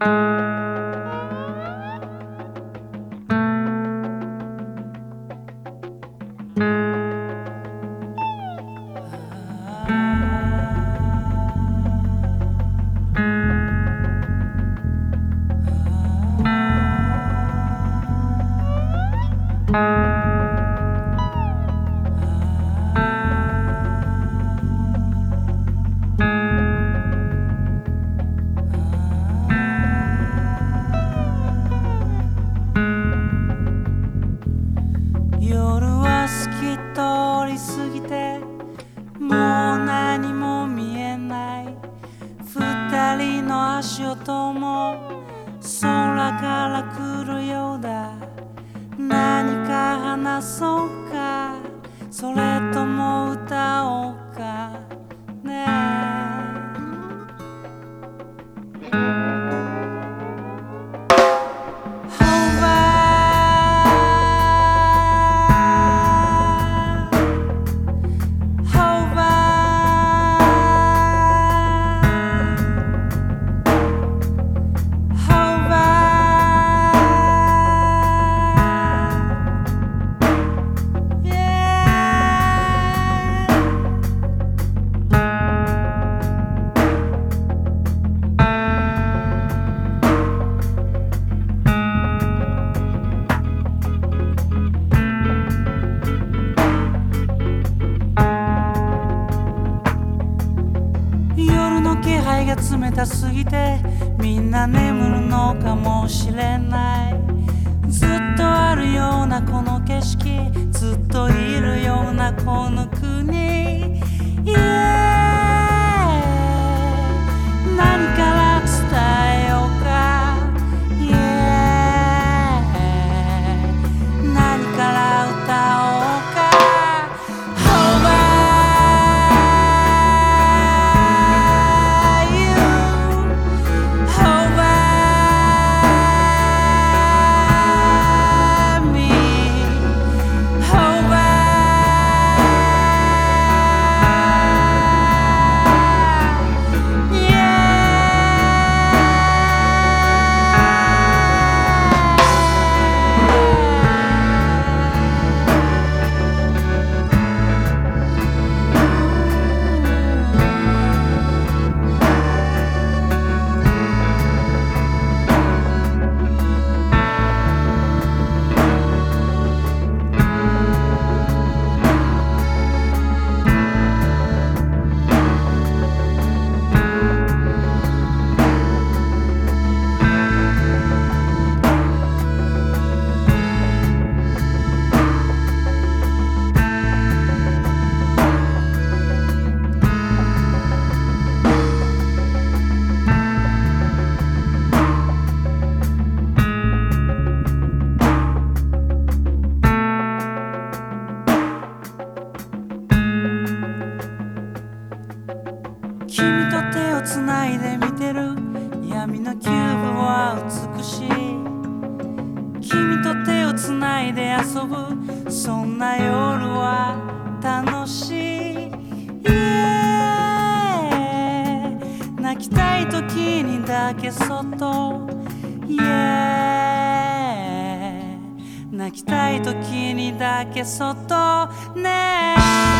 夜足音も空から来るようだ。何か話そうか。それとも歌おうが冷たすぎてみんな眠るのかもしれない。ずっとあるようなこの景色ずっといるつないで見てる闇のキューブは美しい君と手をつないで遊ぶそんな夜は楽しい、Yeah 泣きたい時にだけそっと、Yeah 泣きたい時にだけそっとねえ。